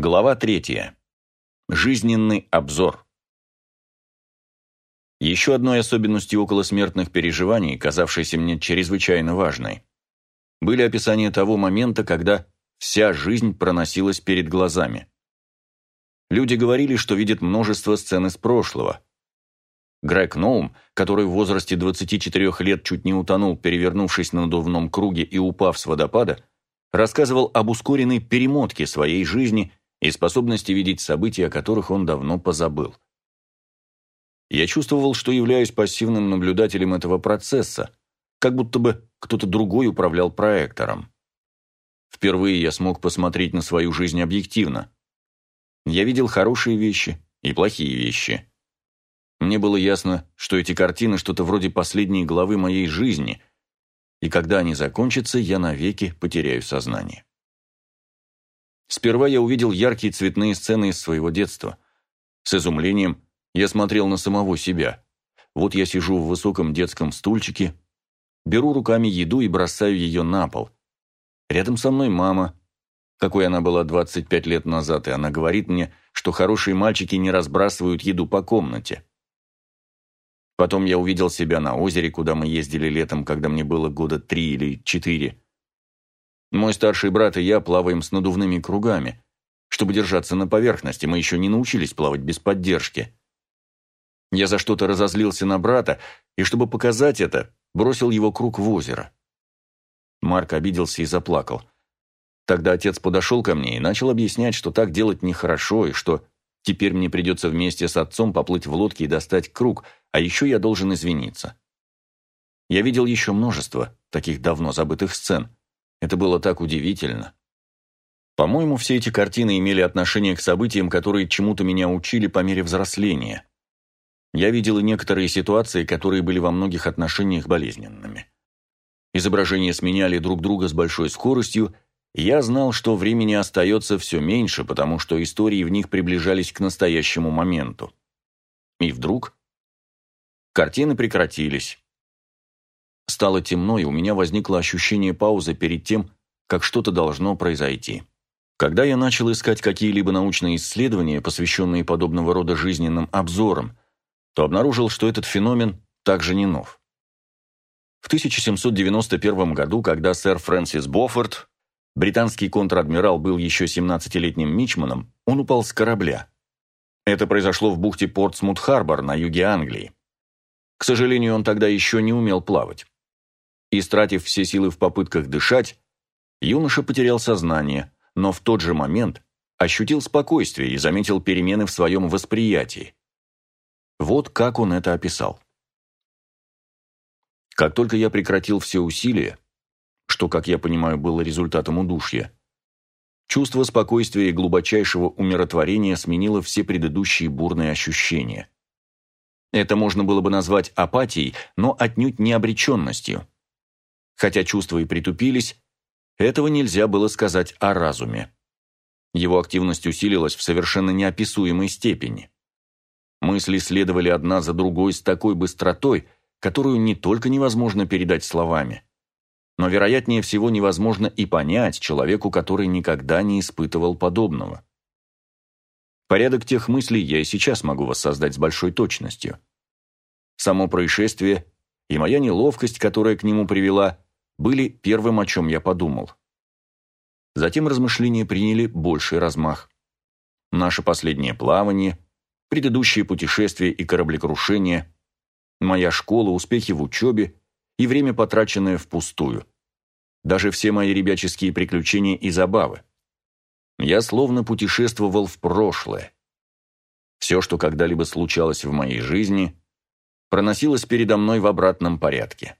Глава третья. Жизненный обзор. Еще одной особенностью околосмертных переживаний, казавшейся мне чрезвычайно важной, были описания того момента, когда вся жизнь проносилась перед глазами. Люди говорили, что видят множество сцен из прошлого. Грег Ноум, который в возрасте 24 лет чуть не утонул, перевернувшись на надувном круге и упав с водопада, рассказывал об ускоренной перемотке своей жизни и способности видеть события, о которых он давно позабыл. Я чувствовал, что являюсь пассивным наблюдателем этого процесса, как будто бы кто-то другой управлял проектором. Впервые я смог посмотреть на свою жизнь объективно. Я видел хорошие вещи и плохие вещи. Мне было ясно, что эти картины что-то вроде последней главы моей жизни, и когда они закончатся, я навеки потеряю сознание. Сперва я увидел яркие цветные сцены из своего детства. С изумлением я смотрел на самого себя. Вот я сижу в высоком детском стульчике, беру руками еду и бросаю ее на пол. Рядом со мной мама, какой она была 25 лет назад, и она говорит мне, что хорошие мальчики не разбрасывают еду по комнате. Потом я увидел себя на озере, куда мы ездили летом, когда мне было года три или четыре. Мой старший брат и я плаваем с надувными кругами. Чтобы держаться на поверхности, мы еще не научились плавать без поддержки. Я за что-то разозлился на брата, и чтобы показать это, бросил его круг в озеро. Марк обиделся и заплакал. Тогда отец подошел ко мне и начал объяснять, что так делать нехорошо, и что теперь мне придется вместе с отцом поплыть в лодке и достать круг, а еще я должен извиниться. Я видел еще множество таких давно забытых сцен – это было так удивительно. По-моему, все эти картины имели отношение к событиям, которые чему-то меня учили по мере взросления. Я видел и некоторые ситуации, которые были во многих отношениях болезненными. Изображения сменяли друг друга с большой скоростью, и я знал, что времени остается все меньше, потому что истории в них приближались к настоящему моменту. И вдруг картины прекратились. Стало темно, и у меня возникло ощущение паузы перед тем, как что-то должно произойти. Когда я начал искать какие-либо научные исследования, посвященные подобного рода жизненным обзорам, то обнаружил, что этот феномен также не нов. В 1791 году, когда сэр Фрэнсис Боффорд, британский контр-адмирал, был еще 17-летним мичманом, он упал с корабля. Это произошло в бухте Портсмут-Харбор на юге Англии. К сожалению, он тогда еще не умел плавать. Истратив все силы в попытках дышать, юноша потерял сознание, но в тот же момент ощутил спокойствие и заметил перемены в своем восприятии. Вот как он это описал. Как только я прекратил все усилия, что, как я понимаю, было результатом удушья, чувство спокойствия и глубочайшего умиротворения сменило все предыдущие бурные ощущения. Это можно было бы назвать апатией, но отнюдь не обреченностью. Хотя чувства и притупились, этого нельзя было сказать о разуме. Его активность усилилась в совершенно неописуемой степени. Мысли следовали одна за другой с такой быстротой, которую не только невозможно передать словами, но, вероятнее всего, невозможно и понять человеку, который никогда не испытывал подобного. Порядок тех мыслей я и сейчас могу воссоздать с большой точностью. Само происшествие и моя неловкость, которая к нему привела, были первым, о чем я подумал. Затем размышления приняли больший размах. Наше последнее плавание, предыдущие путешествия и кораблекрушение, моя школа, успехи в учебе и время, потраченное впустую. Даже все мои ребяческие приключения и забавы. Я словно путешествовал в прошлое. Все, что когда-либо случалось в моей жизни, проносилось передо мной в обратном порядке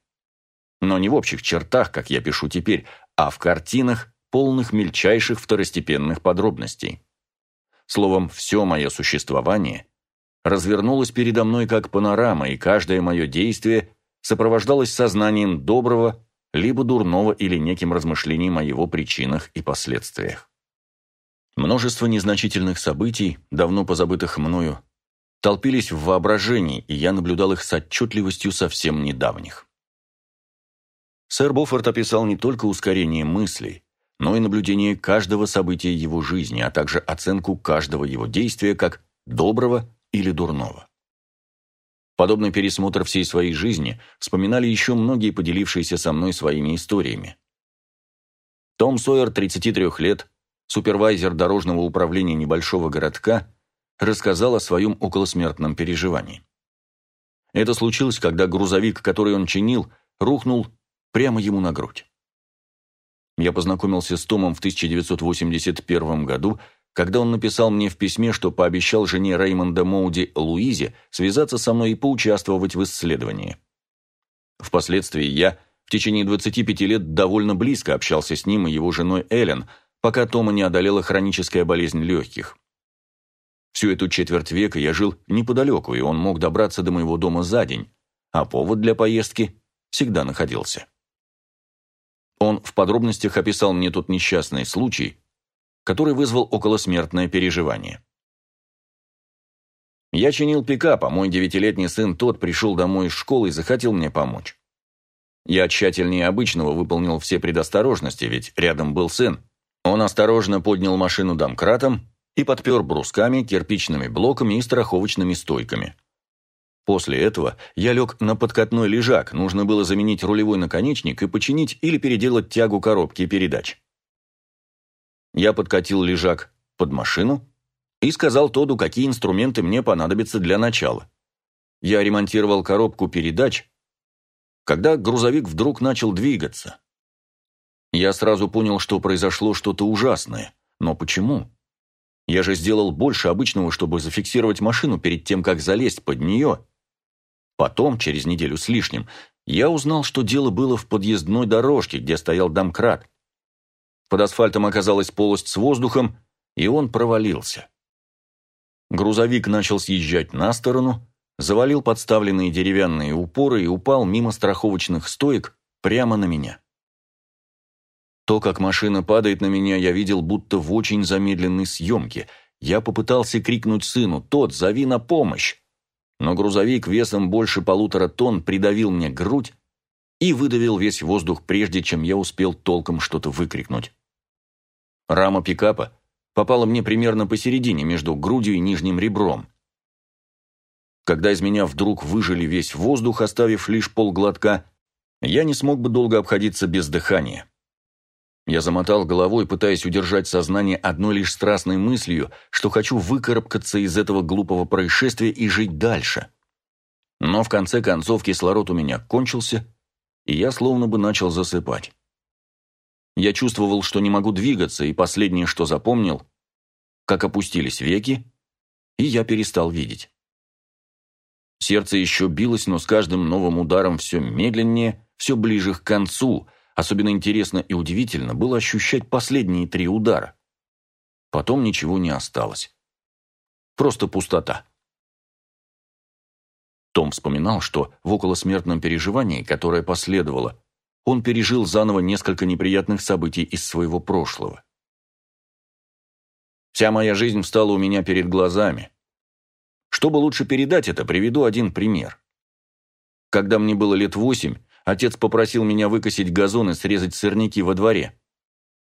но не в общих чертах, как я пишу теперь, а в картинах, полных мельчайших второстепенных подробностей. Словом, все мое существование развернулось передо мной как панорама, и каждое мое действие сопровождалось сознанием доброго, либо дурного или неким размышлением о его причинах и последствиях. Множество незначительных событий, давно позабытых мною, толпились в воображении, и я наблюдал их с отчетливостью совсем недавних. Сэр Боффорд описал не только ускорение мыслей, но и наблюдение каждого события его жизни, а также оценку каждого его действия как доброго или дурного. Подобный пересмотр всей своей жизни вспоминали еще многие поделившиеся со мной своими историями. Том Сойер, 33 лет, супервайзер дорожного управления небольшого городка, рассказал о своем околосмертном переживании. Это случилось, когда грузовик, который он чинил, рухнул прямо ему на грудь. Я познакомился с Томом в 1981 году, когда он написал мне в письме, что пообещал жене Реймонда Моуди Луизе связаться со мной и поучаствовать в исследовании. Впоследствии я в течение 25 лет довольно близко общался с ним и его женой Эллен, пока Тома не одолела хроническая болезнь легких. Всю эту четверть века я жил неподалеку, и он мог добраться до моего дома за день, а повод для поездки всегда находился. Он в подробностях описал мне тот несчастный случай, который вызвал околосмертное переживание. Я чинил пикап, а мой девятилетний сын тот пришел домой из школы и захотел мне помочь. Я тщательнее обычного выполнил все предосторожности, ведь рядом был сын. Он осторожно поднял машину домкратом и подпер брусками, кирпичными блоками и страховочными стойками. После этого я лег на подкатной лежак, нужно было заменить рулевой наконечник и починить или переделать тягу коробки передач. Я подкатил лежак под машину и сказал Тоду, какие инструменты мне понадобятся для начала. Я ремонтировал коробку передач, когда грузовик вдруг начал двигаться. Я сразу понял, что произошло что-то ужасное. Но почему? Я же сделал больше обычного, чтобы зафиксировать машину перед тем, как залезть под нее. Потом, через неделю с лишним, я узнал, что дело было в подъездной дорожке, где стоял домкрат. Под асфальтом оказалась полость с воздухом, и он провалился. Грузовик начал съезжать на сторону, завалил подставленные деревянные упоры и упал мимо страховочных стоек прямо на меня. То, как машина падает на меня, я видел будто в очень замедленной съемке. Я попытался крикнуть сыну «Тот, зови на помощь!» Но грузовик весом больше полутора тонн придавил мне грудь и выдавил весь воздух, прежде чем я успел толком что-то выкрикнуть. Рама пикапа попала мне примерно посередине, между грудью и нижним ребром. Когда из меня вдруг выжили весь воздух, оставив лишь полглотка, я не смог бы долго обходиться без дыхания. Я замотал головой, пытаясь удержать сознание одной лишь страстной мыслью, что хочу выкарабкаться из этого глупого происшествия и жить дальше. Но в конце концов кислород у меня кончился, и я словно бы начал засыпать. Я чувствовал, что не могу двигаться, и последнее, что запомнил, как опустились веки, и я перестал видеть. Сердце еще билось, но с каждым новым ударом все медленнее, все ближе к концу. Особенно интересно и удивительно было ощущать последние три удара. Потом ничего не осталось. Просто пустота. Том вспоминал, что в околосмертном переживании, которое последовало, он пережил заново несколько неприятных событий из своего прошлого. Вся моя жизнь встала у меня перед глазами. Чтобы лучше передать это, приведу один пример. Когда мне было лет восемь, отец попросил меня выкосить газон и срезать сорняки во дворе.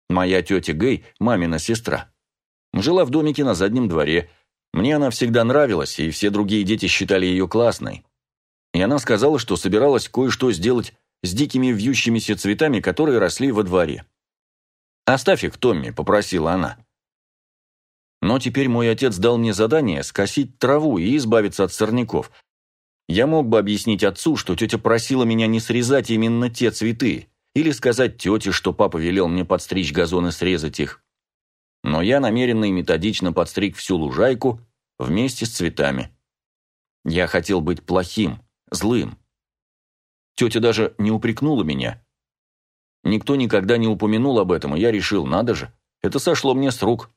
Моя тетя Гей, мамина сестра, жила в домике на заднем дворе. Мне она всегда нравилась, и все другие дети считали ее классной. И она сказала, что собиралась кое-что сделать с дикими вьющимися цветами, которые росли во дворе. «Оставь их, Томми», — попросила она. Но теперь мой отец дал мне задание скосить траву и избавиться от сорняков. Я мог бы объяснить отцу, что тетя просила меня не срезать именно те цветы, или сказать тете, что папа велел мне подстричь газон и срезать их. Но я намеренно и методично подстриг всю лужайку вместе с цветами. Я хотел быть плохим, злым. Тетя даже не упрекнула меня. Никто никогда не упомянул об этом, и я решил, надо же, это сошло мне с рук.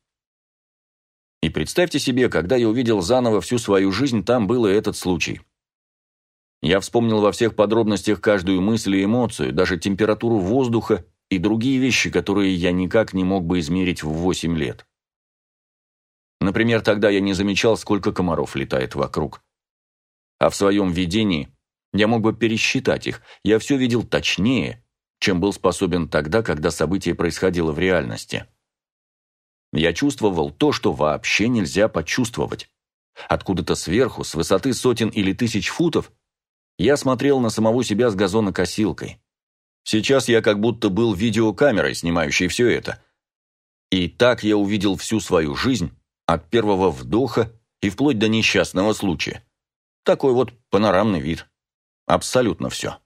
И представьте себе, когда я увидел заново всю свою жизнь, там был и этот случай. Я вспомнил во всех подробностях каждую мысль и эмоцию, даже температуру воздуха и другие вещи, которые я никак не мог бы измерить в 8 лет. Например, тогда я не замечал, сколько комаров летает вокруг. А в своем видении я мог бы пересчитать их, я все видел точнее, чем был способен тогда, когда событие происходило в реальности. Я чувствовал то, что вообще нельзя почувствовать. Откуда-то сверху, с высоты сотен или тысяч футов, я смотрел на самого себя с газонокосилкой. Сейчас я как будто был видеокамерой, снимающей все это. И так я увидел всю свою жизнь, от первого вдоха и вплоть до несчастного случая. Такой вот панорамный вид. Абсолютно все.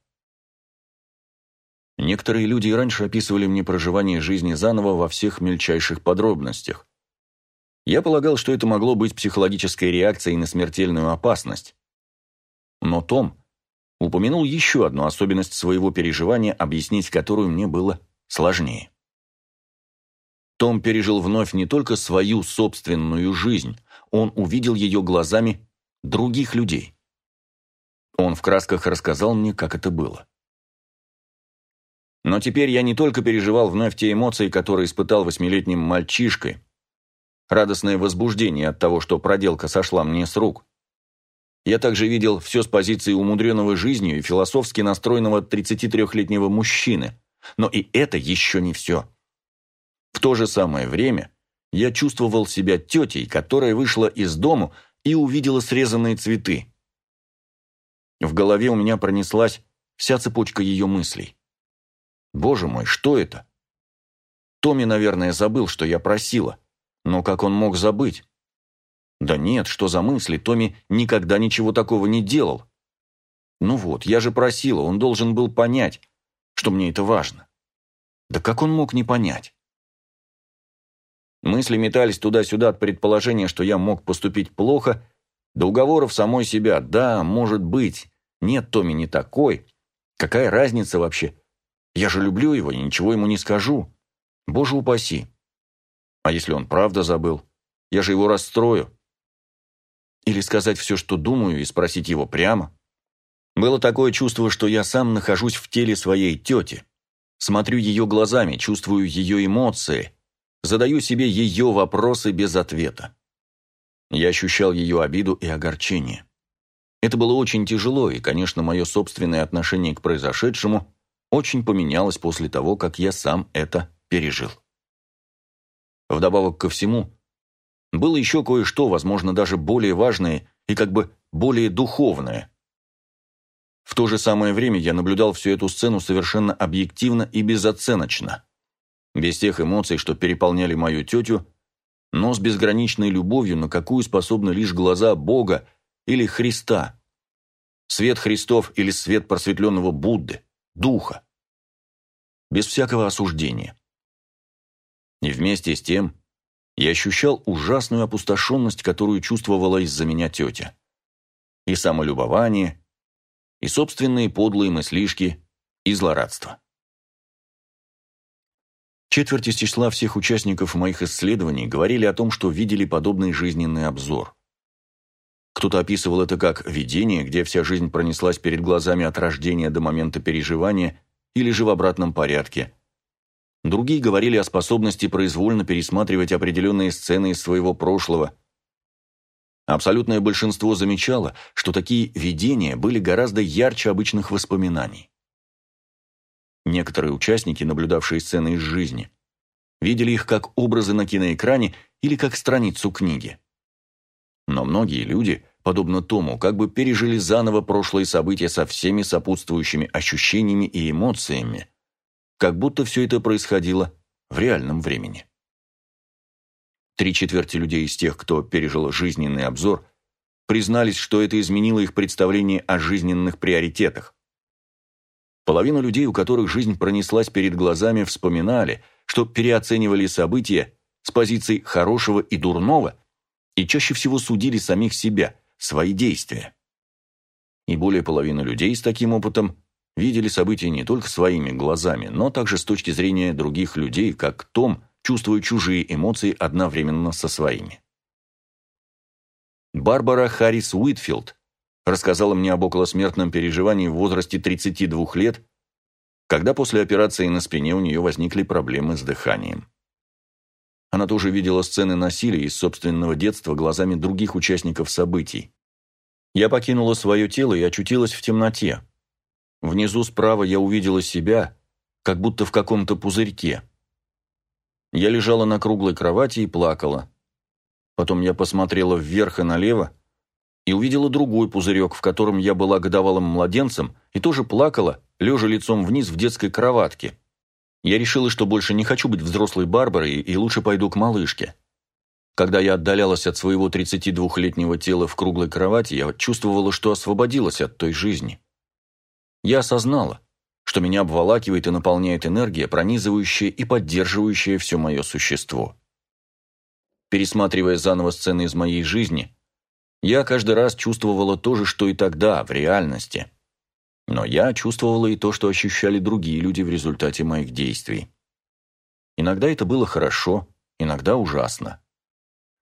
Некоторые люди и раньше описывали мне проживание жизни заново во всех мельчайших подробностях. Я полагал, что это могло быть психологической реакцией на смертельную опасность. Но Том упомянул еще одну особенность своего переживания, объяснить которую мне было сложнее. Том пережил вновь не только свою собственную жизнь, он увидел ее глазами других людей. Он в красках рассказал мне, как это было. Но теперь я не только переживал вновь те эмоции, которые испытал восьмилетним мальчишкой, радостное возбуждение от того, что проделка сошла мне с рук. Я также видел все с позиции умудренного жизнью и философски настроенного 33-летнего мужчины. Но и это еще не все. В то же самое время я чувствовал себя тетей, которая вышла из дому и увидела срезанные цветы. В голове у меня пронеслась вся цепочка ее мыслей. Боже мой, что это? Томми, наверное, забыл, что я просила. Но как он мог забыть? Да нет, что за мысли, Томми никогда ничего такого не делал. Ну вот, я же просила, он должен был понять, что мне это важно. Да как он мог не понять? Мысли метались туда-сюда от предположения, что я мог поступить плохо, до уговоров самой себя. Да, может быть. Нет, Томми не такой. Какая разница вообще? Я же люблю его и ничего ему не скажу. Боже упаси. А если он правда забыл? Я же его расстрою. Или сказать все, что думаю, и спросить его прямо? Было такое чувство, что я сам нахожусь в теле своей тети. Смотрю ее глазами, чувствую ее эмоции, задаю себе ее вопросы без ответа. Я ощущал ее обиду и огорчение. Это было очень тяжело, и, конечно, мое собственное отношение к произошедшему очень поменялось после того, как я сам это пережил. Вдобавок ко всему, было еще кое-что, возможно, даже более важное и как бы более духовное. В то же самое время я наблюдал всю эту сцену совершенно объективно и безоценочно. Без тех эмоций, что переполняли мою тетю, но с безграничной любовью, на какую способны лишь глаза Бога или Христа. Свет Христов или свет просветленного Будды, Духа. Без всякого осуждения. И вместе с тем я ощущал ужасную опустошенность, которую чувствовала из-за меня тетя. И самолюбование, и собственные подлые мыслишки, и злорадство. Четверть из числа всех участников моих исследований говорили о том, что видели подобный жизненный обзор. Кто-то описывал это как видение, где вся жизнь пронеслась перед глазами от рождения до момента переживания, или же в обратном порядке – Другие говорили о способности произвольно пересматривать определенные сцены из своего прошлого. Абсолютное большинство замечало, что такие видения были гораздо ярче обычных воспоминаний. Некоторые участники, наблюдавшие сцены из жизни, видели их как образы на киноэкране или как страницу книги. Но многие люди, подобно Тому, как бы пережили заново прошлые события со всеми сопутствующими ощущениями и эмоциями, как будто все это происходило в реальном времени. Три четверти людей из тех, кто пережил жизненный обзор, признались, что это изменило их представление о жизненных приоритетах. Половина людей, у которых жизнь пронеслась перед глазами, вспоминали, что переоценивали события с позиций хорошего и дурного и чаще всего судили самих себя, свои действия. И более половины людей с таким опытом видели события не только своими глазами, но также с точки зрения других людей, как Том чувствует чужие эмоции одновременно со своими. Барбара Харрис Уитфилд рассказала мне об околосмертном переживании в возрасте 32 лет, когда после операции на спине у нее возникли проблемы с дыханием. Она тоже видела сцены насилия из собственного детства глазами других участников событий. Я покинула свое тело и очутилась в темноте, Внизу справа я увидела себя, как будто в каком-то пузырьке. Я лежала на круглой кровати и плакала. Потом я посмотрела вверх и налево и увидела другой пузырек, в котором я была годовалым младенцем и тоже плакала, лежа лицом вниз в детской кроватке. Я решила, что больше не хочу быть взрослой Барбарой и лучше пойду к малышке. Когда я отдалялась от своего 32-летнего тела в круглой кровати, я чувствовала, что освободилась от той жизни. Я осознала, что меня обволакивает и наполняет энергия, пронизывающая и поддерживающая все мое существо. Пересматривая заново сцены из моей жизни, я каждый раз чувствовала то же, что и тогда, в реальности. Но я чувствовала и то, что ощущали другие люди в результате моих действий. Иногда это было хорошо, иногда ужасно.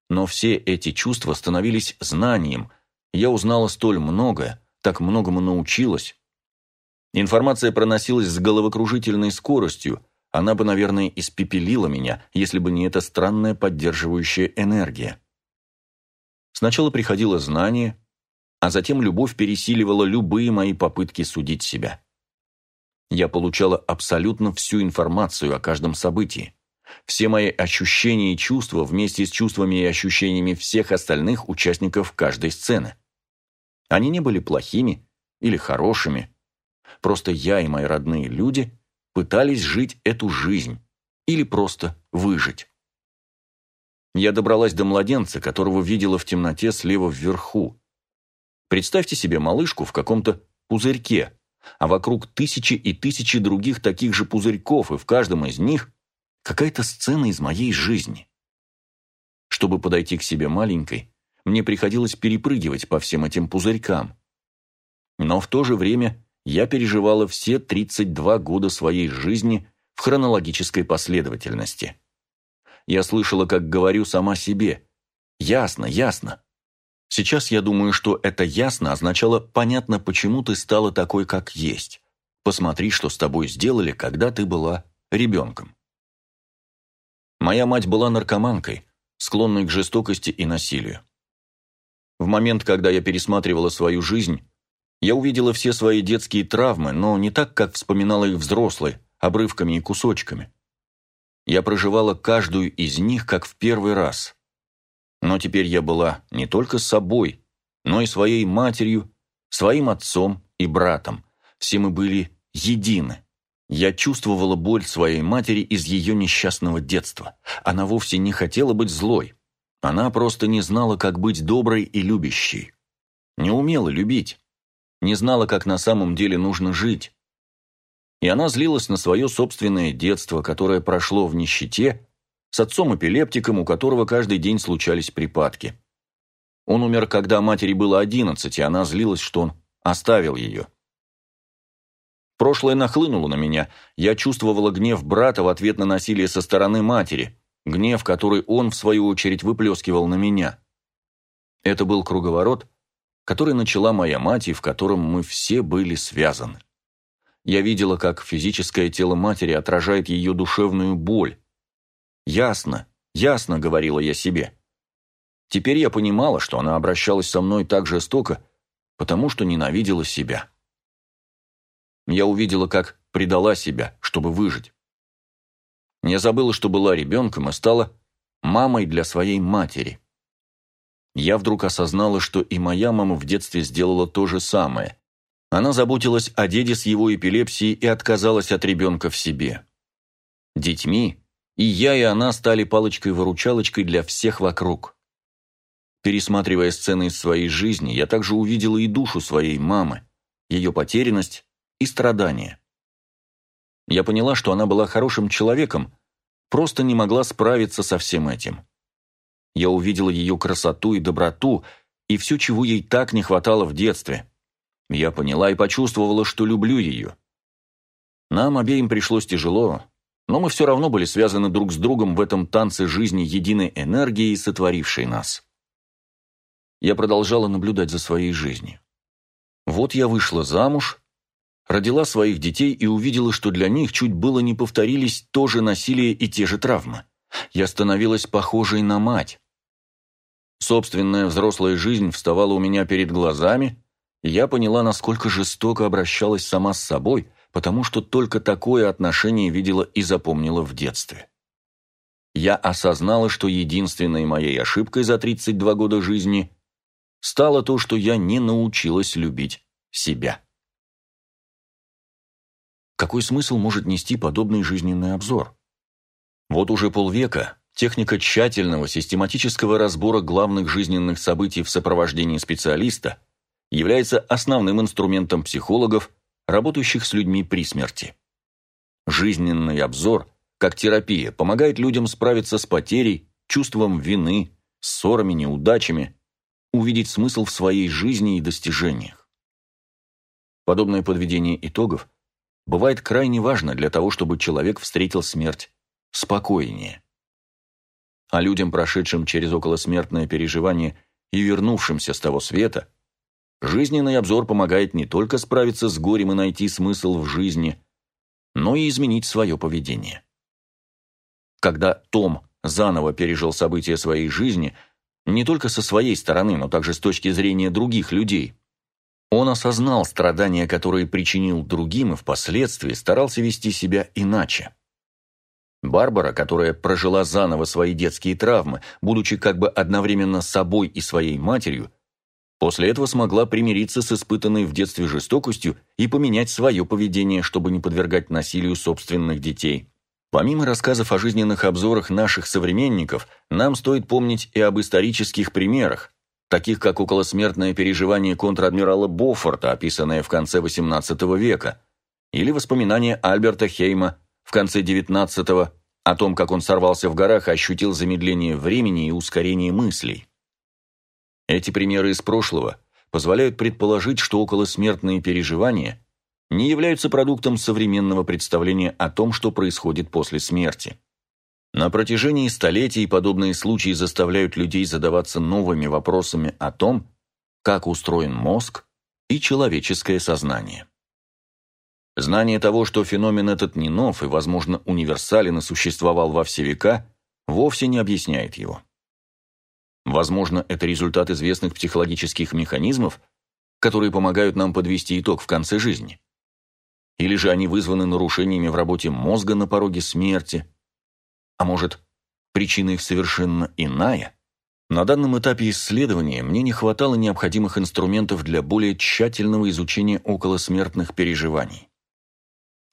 Но все эти чувства становились знанием, я узнала столь многое, так многому научилась, Информация проносилась с головокружительной скоростью, она бы, наверное, испепелила меня, если бы не эта странная поддерживающая энергия. Сначала приходило знание, а затем любовь пересиливала любые мои попытки судить себя. Я получала абсолютно всю информацию о каждом событии. Все мои ощущения и чувства вместе с чувствами и ощущениями всех остальных участников каждой сцены. Они не были плохими или хорошими, Просто я и мои родные люди пытались жить эту жизнь или просто выжить. Я добралась до младенца, которого видела в темноте слева вверху. Представьте себе малышку в каком-то пузырьке, а вокруг тысячи и тысячи других таких же пузырьков, и в каждом из них какая-то сцена из моей жизни. Чтобы подойти к себе маленькой, мне приходилось перепрыгивать по всем этим пузырькам. Но в то же время я переживала все 32 года своей жизни в хронологической последовательности. Я слышала, как говорю сама себе «Ясно, ясно». Сейчас я думаю, что это «ясно» означало «понятно, почему ты стала такой, как есть». Посмотри, что с тобой сделали, когда ты была ребенком. Моя мать была наркоманкой, склонной к жестокости и насилию. В момент, когда я пересматривала свою жизнь, я увидела все свои детские травмы, но не так, как вспоминала их взрослые, обрывками и кусочками. Я проживала каждую из них, как в первый раз. Но теперь я была не только собой, но и своей матерью, своим отцом и братом. Все мы были едины. Я чувствовала боль своей матери из ее несчастного детства. Она вовсе не хотела быть злой. Она просто не знала, как быть доброй и любящей. Не умела любить не знала, как на самом деле нужно жить. И она злилась на свое собственное детство, которое прошло в нищете, с отцом-эпилептиком, у которого каждый день случались припадки. Он умер, когда матери было одиннадцать, и она злилась, что он оставил ее. Прошлое нахлынуло на меня. Я чувствовала гнев брата в ответ на насилие со стороны матери, гнев, который он, в свою очередь, выплескивал на меня. Это был круговорот, который начала моя мать и в котором мы все были связаны. Я видела, как физическое тело матери отражает ее душевную боль. «Ясно, ясно», — говорила я себе. Теперь я понимала, что она обращалась со мной так жестоко, потому что ненавидела себя. Я увидела, как предала себя, чтобы выжить. Я забыла, что была ребенком и стала мамой для своей матери. Я вдруг осознала, что и моя мама в детстве сделала то же самое. Она заботилась о деде с его эпилепсией и отказалась от ребенка в себе. Детьми и я, и она стали палочкой-выручалочкой для всех вокруг. Пересматривая сцены из своей жизни, я также увидела и душу своей мамы, ее потерянность и страдания. Я поняла, что она была хорошим человеком, просто не могла справиться со всем этим. Я увидела ее красоту и доброту, и все, чего ей так не хватало в детстве. Я поняла и почувствовала, что люблю ее. Нам обеим пришлось тяжело, но мы все равно были связаны друг с другом в этом танце жизни единой энергии, сотворившей нас. Я продолжала наблюдать за своей жизнью. Вот я вышла замуж, родила своих детей и увидела, что для них чуть было не повторились то же насилие и те же травмы. Я становилась похожей на мать. Собственная взрослая жизнь вставала у меня перед глазами, и я поняла, насколько жестоко обращалась сама с собой, потому что только такое отношение видела и запомнила в детстве. Я осознала, что единственной моей ошибкой за 32 года жизни стало то, что я не научилась любить себя. Какой смысл может нести подобный жизненный обзор? Вот уже полвека техника тщательного систематического разбора главных жизненных событий в сопровождении специалиста является основным инструментом психологов, работающих с людьми при смерти. Жизненный обзор, как терапия, помогает людям справиться с потерей, чувством вины, ссорами, неудачами, увидеть смысл в своей жизни и достижениях. Подобное подведение итогов бывает крайне важно для того, чтобы человек встретил смерть спокойнее. А людям, прошедшим через околосмертное переживание и вернувшимся с того света, жизненный обзор помогает не только справиться с горем и найти смысл в жизни, но и изменить свое поведение. Когда Том заново пережил события своей жизни, не только со своей стороны, но также с точки зрения других людей, он осознал страдания, которые причинил другим, и впоследствии старался вести себя иначе. Барбара, которая прожила заново свои детские травмы, будучи как бы одновременно собой и своей матерью, после этого смогла примириться с испытанной в детстве жестокостью и поменять свое поведение, чтобы не подвергать насилию собственных детей. Помимо рассказов о жизненных обзорах наших современников, нам стоит помнить и об исторических примерах, таких как околосмертное переживание контр-адмирала Боффорта, описанное в конце XVIII века, или воспоминания Альберта Хейма в конце XIX о том, как он сорвался в горах ощутил замедление времени и ускорение мыслей. Эти примеры из прошлого позволяют предположить, что околосмертные переживания не являются продуктом современного представления о том, что происходит после смерти. На протяжении столетий подобные случаи заставляют людей задаваться новыми вопросами о том, как устроен мозг и человеческое сознание. Знание того, что феномен этот не нов и, возможно, универсален и существовал во все века, вовсе не объясняет его. Возможно, это результат известных психологических механизмов, которые помогают нам подвести итог в конце жизни. Или же они вызваны нарушениями в работе мозга на пороге смерти. А может, причина их совершенно иная? На данном этапе исследования мне не хватало необходимых инструментов для более тщательного изучения околосмертных переживаний.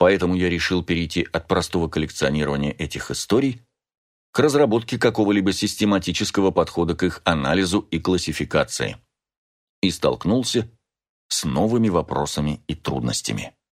Поэтому я решил перейти от простого коллекционирования этих историй к разработке какого-либо систематического подхода к их анализу и классификации. И столкнулся с новыми вопросами и трудностями.